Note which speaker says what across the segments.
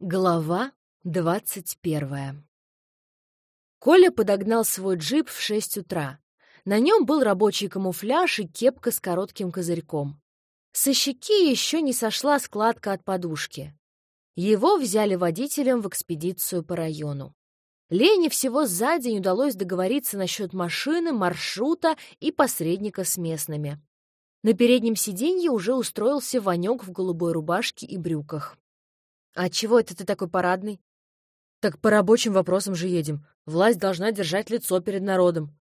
Speaker 1: Глава двадцать первая Коля подогнал свой джип в шесть утра. На нем был рабочий камуфляж и кепка с коротким козырьком. Со щеки еще не сошла складка от подушки. Его взяли водителем в экспедицию по району. Лене всего за день удалось договориться насчет машины, маршрута и посредника с местными. На переднем сиденье уже устроился Ванек в голубой рубашке и брюках. «А чего это ты такой парадный?» «Так по рабочим вопросам же едем. Власть должна держать лицо перед народом».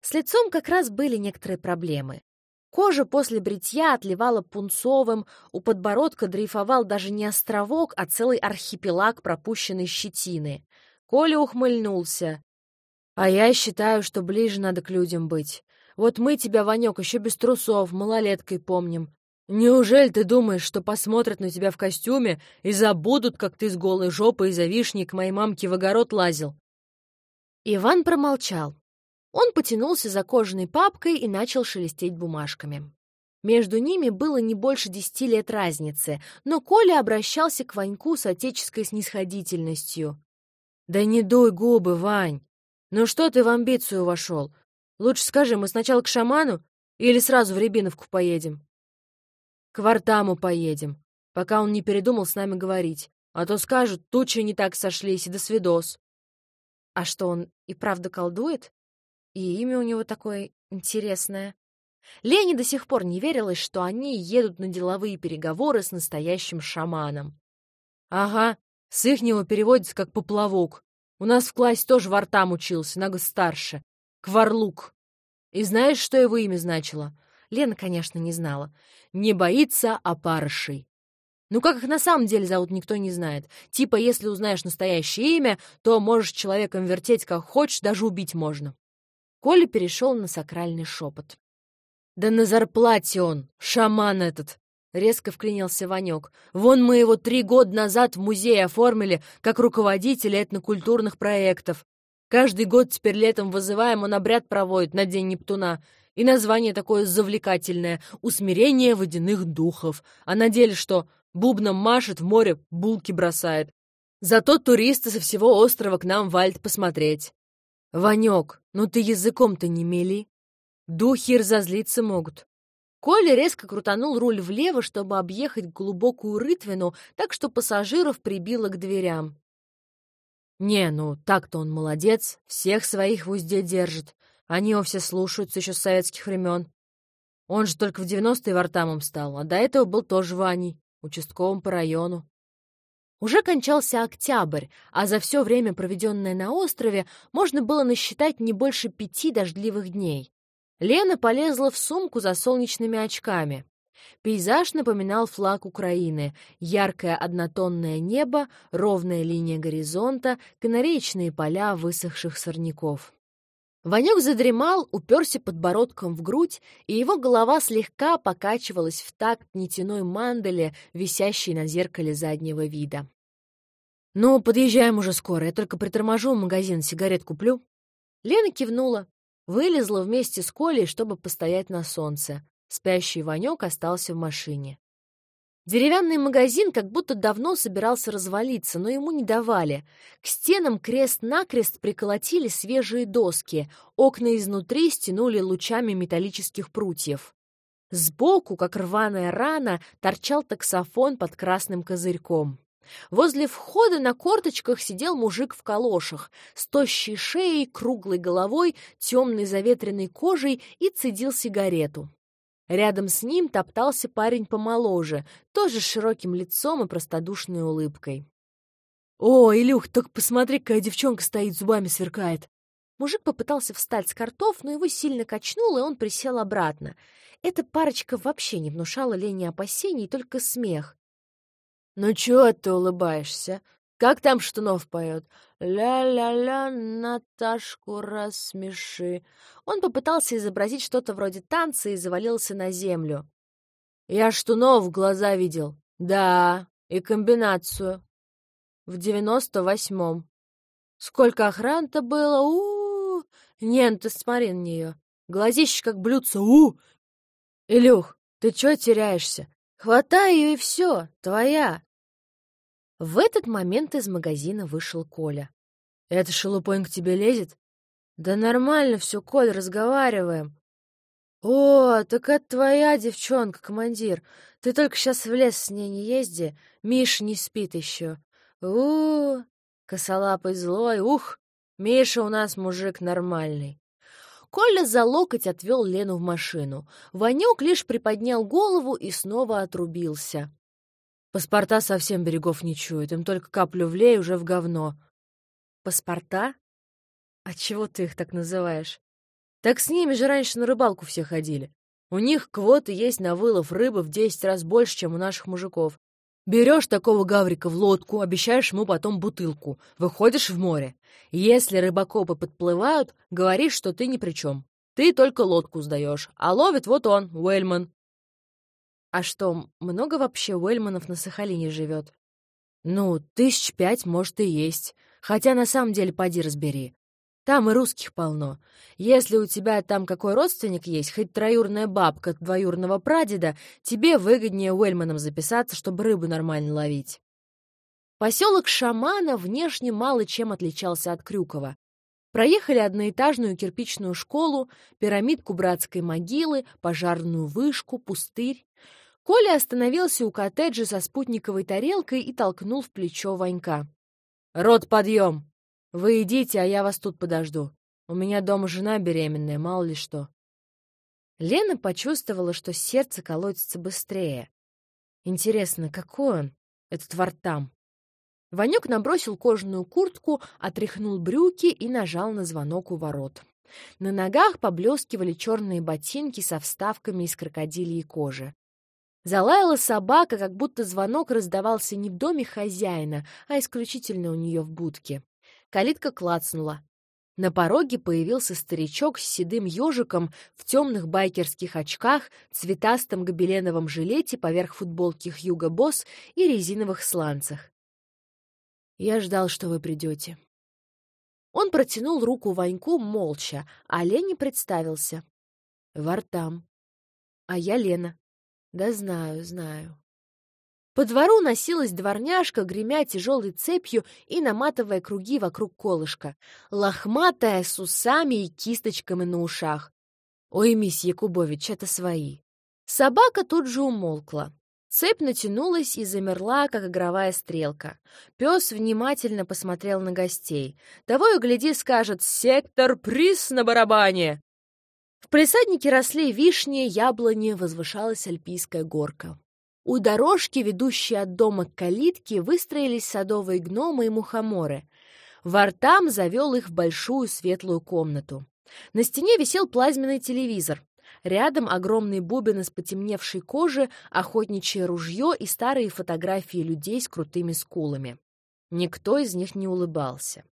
Speaker 1: С лицом как раз были некоторые проблемы. Кожа после бритья отливала пунцовым, у подбородка дрейфовал даже не островок, а целый архипелаг пропущенной щетины. Коля ухмыльнулся. «А я считаю, что ближе надо к людям быть. Вот мы тебя, Ванек, еще без трусов, малолеткой помним. Неужели ты думаешь, что посмотрят на тебя в костюме и забудут, как ты с голой жопой из-за вишни к моей мамке в огород лазил?» Иван промолчал. Он потянулся за кожаной папкой и начал шелестеть бумажками. Между ними было не больше десяти лет разницы, но Коля обращался к Ваньку с отеческой снисходительностью. «Да не дуй губы, Вань! Ну что ты в амбицию вошел? Лучше скажи, мы сначала к шаману или сразу в Рябиновку поедем?» «К Вартаму поедем, пока он не передумал с нами говорить. А то скажут, тучи не так сошлись, и до свидос». «А что, он и правда колдует?» И имя у него такое интересное. Лене до сих пор не верилось, что они едут на деловые переговоры с настоящим шаманом. «Ага, с ихнего переводится как «поплавок». У нас в классе тоже вартам учился, на год старше. Кварлук. И знаешь, что его имя значило?» Лена, конечно, не знала. «Не боится опарышей». Ну, как их на самом деле зовут, никто не знает. Типа, если узнаешь настоящее имя, то можешь человеком вертеть как хочешь, даже убить можно. Коля перешел на сакральный шепот. «Да на зарплате он, шаман этот!» — резко вклинился Ванек. «Вон мы его три года назад в музее оформили как руководителя этнокультурных проектов. Каждый год теперь летом вызываем, он обряд проводит на День Нептуна. И название такое завлекательное — «Усмирение водяных духов». А на деле что? Бубном машет, в море булки бросает. Зато туристы со всего острова к нам в Альт посмотреть. «Ванек, ну ты языком-то не мели. Духи разозлиться могут». Коля резко крутанул руль влево, чтобы объехать глубокую рытвину, так что пассажиров прибило к дверям. «Не, ну так-то он молодец, всех своих в узде держит. Они его все слушаются еще с советских времен. Он же только в девяностые вартамом стал, а до этого был тоже Ваней, участковым по району. Уже кончался октябрь, а за все время, проведенное на острове, можно было насчитать не больше пяти дождливых дней. Лена полезла в сумку за солнечными очками. Пейзаж напоминал флаг Украины. Яркое однотонное небо, ровная линия горизонта, канареечные поля высохших сорняков. Ванек задремал, уперся подбородком в грудь, и его голова слегка покачивалась в такт нитяной мандали, висящей на зеркале заднего вида. «Ну, подъезжаем уже скоро, я только приторможу в магазин, сигарет куплю». Лена кивнула, вылезла вместе с Колей, чтобы постоять на солнце. Спящий Ванек остался в машине. Деревянный магазин как будто давно собирался развалиться, но ему не давали. К стенам крест-накрест приколотили свежие доски, окна изнутри стянули лучами металлических прутьев. Сбоку, как рваная рана, торчал таксофон под красным козырьком. Возле входа на корточках сидел мужик в калошах, с тощей шеей, круглой головой, темной заветренной кожей и цедил сигарету. Рядом с ним топтался парень помоложе, тоже с широким лицом и простодушной улыбкой. «О, Илюх, только посмотри, какая девчонка стоит, зубами сверкает!» Мужик попытался встать с картов, но его сильно качнуло, и он присел обратно. Эта парочка вообще не внушала Лене опасений, только смех. «Ну чего ты улыбаешься? Как там Штунов поет? «Ля-ля-ля, Наташку рассмеши». Он попытался изобразить что-то вроде танца и завалился на землю. «Я Штунов в глаза видел. Да, и комбинацию. В девяносто восьмом. Сколько охран-то было? у, -у, -у! Не, ну ты смотри на нее. Глазище как блюдце. у, -у! Илюх, ты чё теряешься? Хватай ее и все, твоя. В этот момент из магазина вышел Коля. «Это шелупонь к тебе лезет?» «Да нормально все, Коль, разговариваем». «О, так это твоя девчонка, командир. Ты только сейчас в лес с ней не езди. Миша не спит еще. у, -у, косолапый злой, ух, Миша у нас мужик нормальный». Коля за локоть отвел Лену в машину. Ванек лишь приподнял голову и снова отрубился. Паспорта совсем берегов не чуют, им только каплю влей уже в говно. Паспорта? А чего ты их так называешь? Так с ними же раньше на рыбалку все ходили. У них квоты есть на вылов рыбы в десять раз больше, чем у наших мужиков. Берешь такого гаврика в лодку, обещаешь ему потом бутылку, выходишь в море. Если рыбакопы подплывают, говоришь, что ты ни при чем. Ты только лодку сдаешь, а ловит вот он, Уэльман. А что, много вообще Уэльманов на Сахалине живет? Ну, тысяч пять, может, и есть. Хотя на самом деле поди разбери. Там и русских полно. Если у тебя там какой родственник есть, хоть троюрная бабка двоюрного прадеда, тебе выгоднее Уэльманом записаться, чтобы рыбу нормально ловить. Поселок Шамана внешне мало чем отличался от Крюкова. Проехали одноэтажную кирпичную школу, пирамидку братской могилы, пожарную вышку, пустырь. Коля остановился у коттеджа со спутниковой тарелкой и толкнул в плечо Ванька. «Рот, подъем! Вы идите, а я вас тут подожду. У меня дома жена беременная, мало ли что». Лена почувствовала, что сердце колотится быстрее. Интересно, какой он, этот вартам? Ванек набросил кожаную куртку, отряхнул брюки и нажал на звонок у ворот. На ногах поблескивали черные ботинки со вставками из крокодильей кожи. Залаяла собака, как будто звонок раздавался не в доме хозяина, а исключительно у нее в будке. Калитка клацнула. На пороге появился старичок с седым ежиком в темных байкерских очках, цветастом гобеленовом жилете поверх футболки Хьюго Босс и резиновых сланцах. «Я ждал, что вы придете». Он протянул руку Ваньку молча, а Лене представился. «Вартам». «А я Лена». Да знаю, знаю. По двору носилась дворняжка, гремя тяжелой цепью и наматывая круги вокруг колышка, лохматая, с усами и кисточками на ушах. «Ой, мисс Якубович, это свои». Собака тут же умолкла. Цепь натянулась и замерла, как игровая стрелка. Пес внимательно посмотрел на гостей. Того и гляди скажет «Сектор приз на барабане!» В присаднике росли вишни, яблони, возвышалась альпийская горка. У дорожки, ведущей от дома к калитке, выстроились садовые гномы и мухоморы. Вартам завел их в большую светлую комнату. На стене висел плазменный телевизор. Рядом огромный бубен из потемневшей кожи, охотничье ружье и старые фотографии людей с крутыми скулами. Никто из них не улыбался.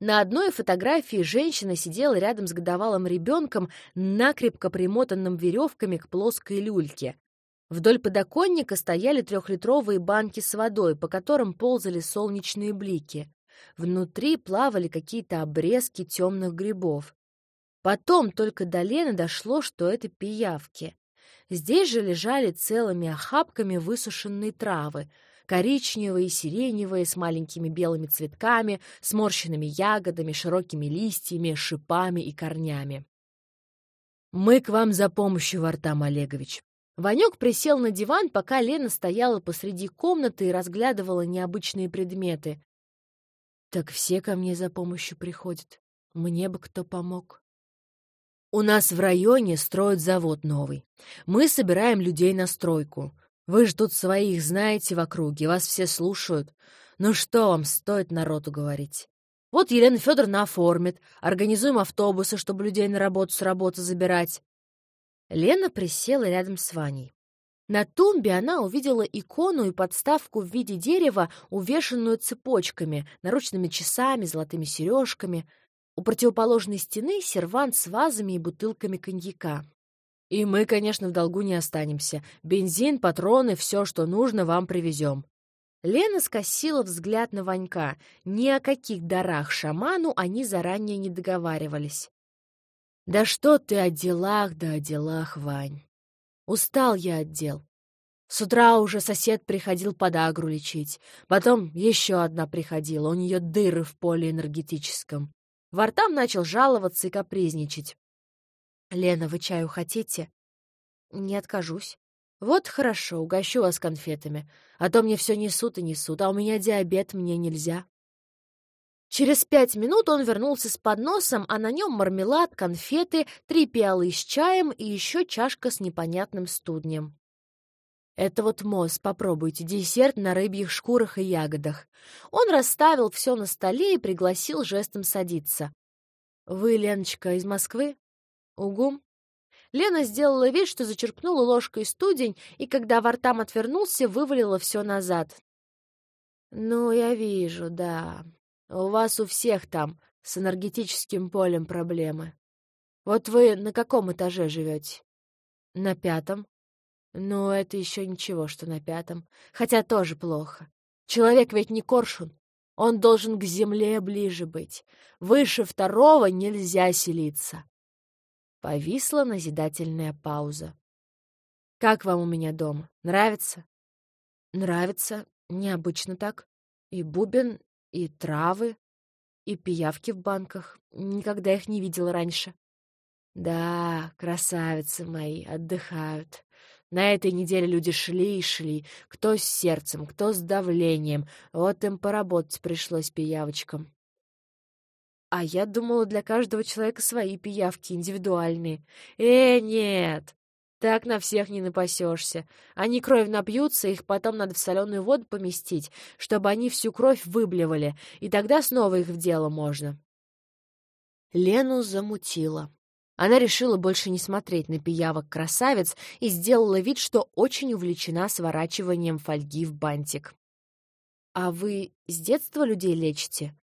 Speaker 1: На одной фотографии женщина сидела рядом с годовалым ребенком, накрепко примотанным веревками к плоской люльке. Вдоль подоконника стояли трехлитровые банки с водой, по которым ползали солнечные блики. Внутри плавали какие-то обрезки темных грибов. Потом только до Лены дошло, что это пиявки. Здесь же лежали целыми охапками высушенные травы — коричневые, сиреневые, с маленькими белыми цветками, сморщенными ягодами, широкими листьями, шипами и корнями. «Мы к вам за помощью, Вартам Олегович». Ванек присел на диван, пока Лена стояла посреди комнаты и разглядывала необычные предметы. «Так все ко мне за помощью приходят. Мне бы кто помог». «У нас в районе строят завод новый. Мы собираем людей на стройку. Вы ж тут своих знаете в округе, вас все слушают. Ну что вам стоит народу говорить? Вот Елена Федоровна оформит, организуем автобусы, чтобы людей на работу с работы забирать. Лена присела рядом с Ваней. На тумбе она увидела икону и подставку в виде дерева, увешанную цепочками, наручными часами, золотыми сережками. У противоположной стены сервант с вазами и бутылками коньяка. И мы, конечно, в долгу не останемся. Бензин, патроны, все, что нужно, вам привезем. Лена скосила взгляд на Ванька. Ни о каких дарах шаману они заранее не договаривались. «Да что ты о делах, да о делах, Вань! Устал я от дел. С утра уже сосед приходил подагру лечить. Потом еще одна приходила, у нее дыры в поле энергетическом. Вартам начал жаловаться и капризничать. «Лена, вы чаю хотите?» «Не откажусь». «Вот хорошо, угощу вас конфетами. А то мне все несут и несут, а у меня диабет, мне нельзя». Через пять минут он вернулся с подносом, а на нем мармелад, конфеты, три пиалы с чаем и еще чашка с непонятным студнем. Это вот мост, попробуйте, десерт на рыбьих шкурах и ягодах. Он расставил все на столе и пригласил жестом садиться. «Вы, Леночка, из Москвы?» «Угу». Лена сделала вид, что зачерпнула ложкой студень, и когда Вартам отвернулся, вывалила все назад. «Ну, я вижу, да. У вас у всех там с энергетическим полем проблемы. Вот вы на каком этаже живете?» «На пятом», но это еще ничего, что на пятом. Хотя тоже плохо. Человек ведь не коршун. Он должен к земле ближе быть. Выше второго нельзя селиться. Повисла назидательная пауза. «Как вам у меня дома? Нравится?» «Нравится. Необычно так. И бубен, и травы, и пиявки в банках. Никогда их не видела раньше». «Да, красавицы мои, отдыхают. На этой неделе люди шли и шли, кто с сердцем, кто с давлением. Вот им поработать пришлось пиявочкам. А я думала, для каждого человека свои пиявки, индивидуальные. Э, нет! Так на всех не напасешься. Они кровь напьются, их потом надо в соленую воду поместить, чтобы они всю кровь выблевали, и тогда снова их в дело можно. Лену замутило. Она решила больше не смотреть на пиявок красавец и сделала вид, что очень увлечена сворачиванием фольги в бантик. «А вы с детства людей лечите?»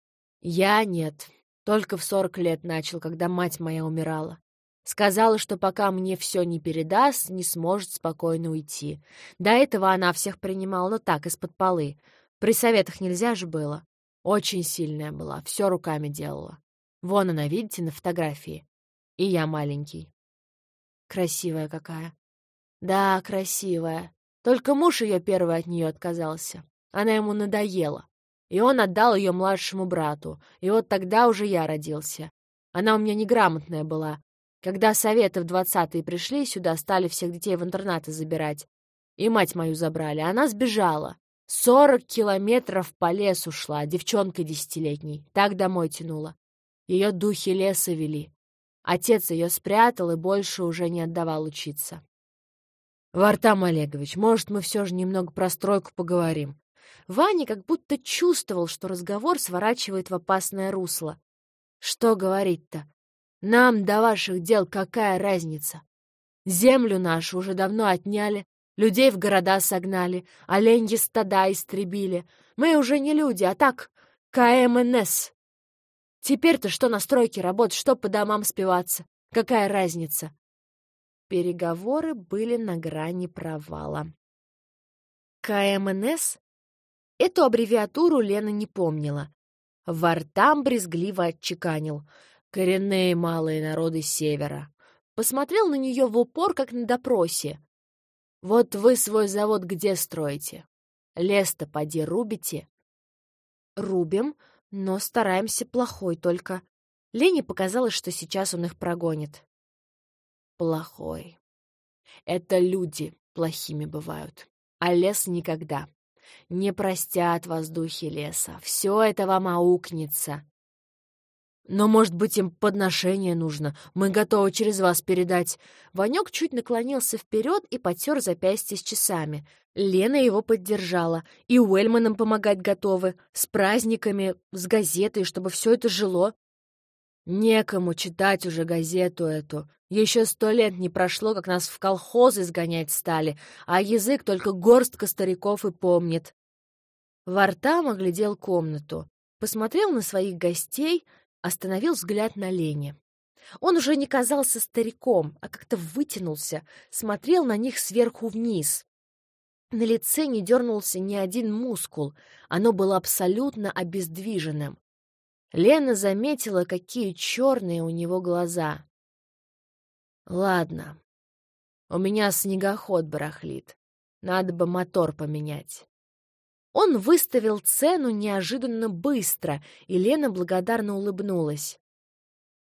Speaker 1: «Я нет. Только в сорок лет начал, когда мать моя умирала. Сказала, что пока мне все не передаст, не сможет спокойно уйти. До этого она всех принимала, но так, из-под полы. При советах нельзя же было. Очень сильная была, все руками делала. Вон она, видите, на фотографии. И я маленький. Красивая какая. Да, красивая. Только муж ее первый от нее отказался. Она ему надоела. И он отдал ее младшему брату. И вот тогда уже я родился. Она у меня неграмотная была. Когда советы в двадцатые пришли сюда, стали всех детей в интернаты забирать. И мать мою забрали. Она сбежала. Сорок километров по лесу шла, девчонка десятилетней. Так домой тянула. Ее духи леса вели. Отец ее спрятал и больше уже не отдавал учиться. «Вартам Олегович, может, мы все же немного про стройку поговорим?» Ваня как будто чувствовал, что разговор сворачивает в опасное русло. «Что говорить-то? Нам до ваших дел какая разница? Землю нашу уже давно отняли, людей в города согнали, оленьи стада истребили. Мы уже не люди, а так КМНС, Теперь-то что на стройке работать, что по домам спиваться? Какая разница? Переговоры были на грани провала. КМНС? Эту аббревиатуру Лена не помнила. Вартам брезгливо отчеканил. Коренные малые народы Севера. Посмотрел на нее в упор, как на допросе. Вот вы свой завод где строите? Лес-то поди рубите? Рубим, но стараемся плохой только. Лене показалось, что сейчас он их прогонит. Плохой. Это люди плохими бывают, а лес никогда. Не простят воздухи леса. Все это вам аукнется. Но, может быть, им подношение нужно. Мы готовы через вас передать. Ванек чуть наклонился вперед и потер запястье с часами. Лена его поддержала. И Уэльманам помогать готовы. С праздниками, с газетой, чтобы все это жило. Некому читать уже газету эту. Еще сто лет не прошло, как нас в колхозы сгонять стали, а язык только горстка стариков и помнит. Вартам оглядел комнату, посмотрел на своих гостей — остановил взгляд на Лене. Он уже не казался стариком, а как-то вытянулся, смотрел на них сверху вниз. На лице не дернулся ни один мускул, оно было абсолютно обездвиженным. Лена заметила, какие черные у него глаза. «Ладно, у меня снегоход барахлит. Надо бы мотор поменять. Он выставил цену неожиданно быстро, и Лена благодарно улыбнулась.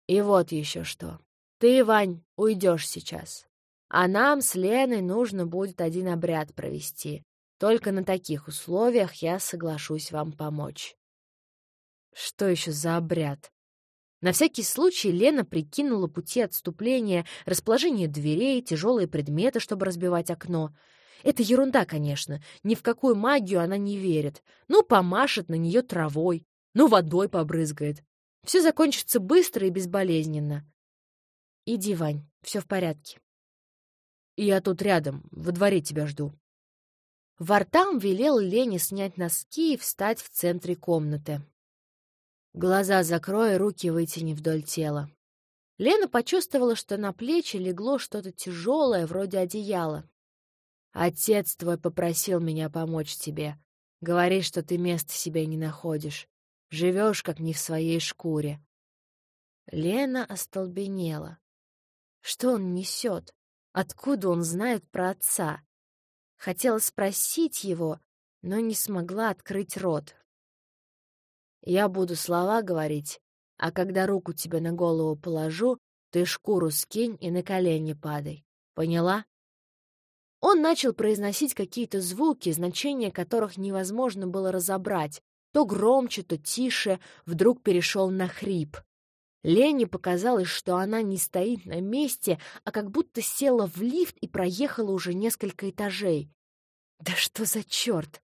Speaker 1: И вот еще что. Ты, Вань, уйдешь сейчас. А нам с Леной нужно будет один обряд провести. Только на таких условиях я соглашусь вам помочь. Что еще за обряд? На всякий случай Лена прикинула пути отступления, расположение дверей, тяжелые предметы, чтобы разбивать окно. Это ерунда, конечно, ни в какую магию она не верит. Ну, помашет на нее травой, ну, водой побрызгает. Все закончится быстро и безболезненно. Иди, Вань, все в порядке. Я тут рядом, во дворе тебя жду. Вартам велел Лене снять носки и встать в центре комнаты. Глаза закрой, руки вытяни вдоль тела. Лена почувствовала, что на плечи легло что-то тяжелое, вроде одеяла. «Отец твой попросил меня помочь тебе. Говори, что ты места себе не находишь. Живешь, как не в своей шкуре». Лена остолбенела. Что он несет? Откуда он знает про отца? Хотела спросить его, но не смогла открыть рот. «Я буду слова говорить, а когда руку тебе на голову положу, ты шкуру скинь и на колени падай. Поняла?» Он начал произносить какие-то звуки, значения которых невозможно было разобрать. То громче, то тише, вдруг перешел на хрип. Лене показалось, что она не стоит на месте, а как будто села в лифт и проехала уже несколько этажей. Да что за черт!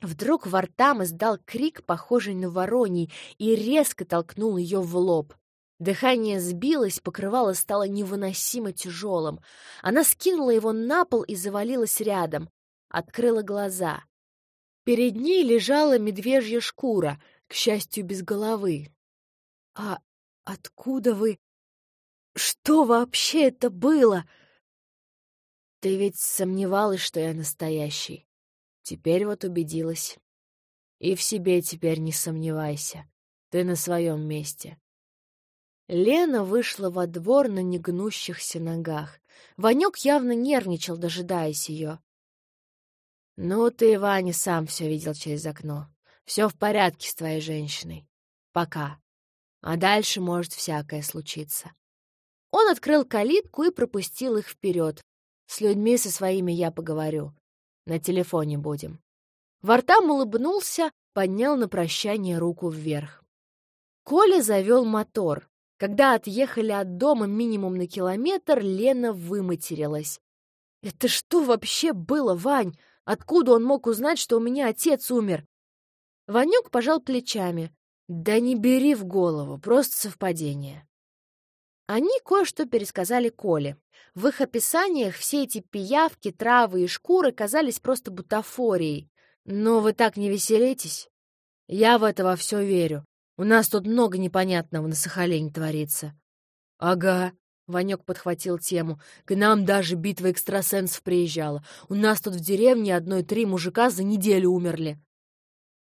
Speaker 1: Вдруг Вартам издал крик, похожий на вороний, и резко толкнул ее в лоб. Дыхание сбилось, покрывало стало невыносимо тяжелым. Она скинула его на пол и завалилась рядом. Открыла глаза. Перед ней лежала медвежья шкура, к счастью, без головы. «А откуда вы? Что вообще это было?» «Ты ведь сомневалась, что я настоящий. Теперь вот убедилась. И в себе теперь не сомневайся. Ты на своем месте. Лена вышла во двор на негнущихся ногах. Ванек явно нервничал, дожидаясь ее. «Ну, ты, Ваня, сам все видел через окно. Все в порядке с твоей женщиной. Пока. А дальше может всякое случиться». Он открыл калитку и пропустил их вперед. «С людьми со своими я поговорю. На телефоне будем». Вартам улыбнулся, поднял на прощание руку вверх. Коля завел мотор. Когда отъехали от дома минимум на километр, Лена выматерилась. «Это что вообще было, Вань? Откуда он мог узнать, что у меня отец умер?» Ванюк пожал плечами. «Да не бери в голову, просто совпадение». Они кое-что пересказали Коле. В их описаниях все эти пиявки, травы и шкуры казались просто бутафорией. «Но вы так не веселитесь?» «Я в это во все верю. У нас тут много непонятного на Сахалине творится». «Ага», — Ванек подхватил тему. «К нам даже битва экстрасенсов приезжала. У нас тут в деревне одной три мужика за неделю умерли».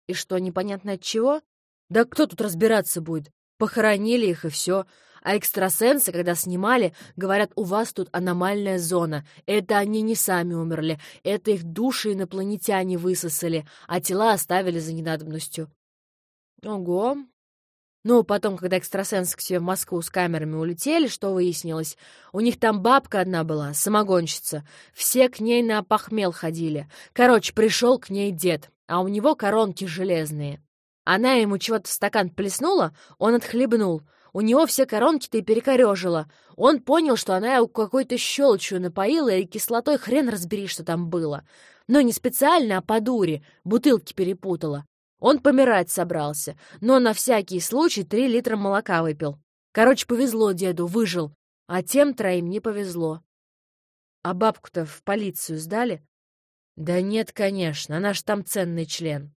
Speaker 1: «И что, непонятно от чего?» «Да кто тут разбираться будет? Похоронили их, и все. А экстрасенсы, когда снимали, говорят, у вас тут аномальная зона. Это они не сами умерли, это их души инопланетяне высосали, а тела оставили за ненадобностью». «Ого, ну, потом, когда экстрасенсы к себе в Москву с камерами улетели, что выяснилось? У них там бабка одна была, самогонщица. Все к ней на похмел ходили. Короче, пришел к ней дед, а у него коронки железные. Она ему чего-то в стакан плеснула, он отхлебнул. У него все коронки-то и перекорежила. Он понял, что она его какой-то щелочью напоила, и кислотой хрен разбери, что там было. Но не специально, а по дуре. Бутылки перепутала. Он помирать собрался, но на всякий случай три литра молока выпил. Короче, повезло деду, выжил, а тем троим не повезло. А бабку-то в полицию сдали? Да нет, конечно, она ж там ценный член.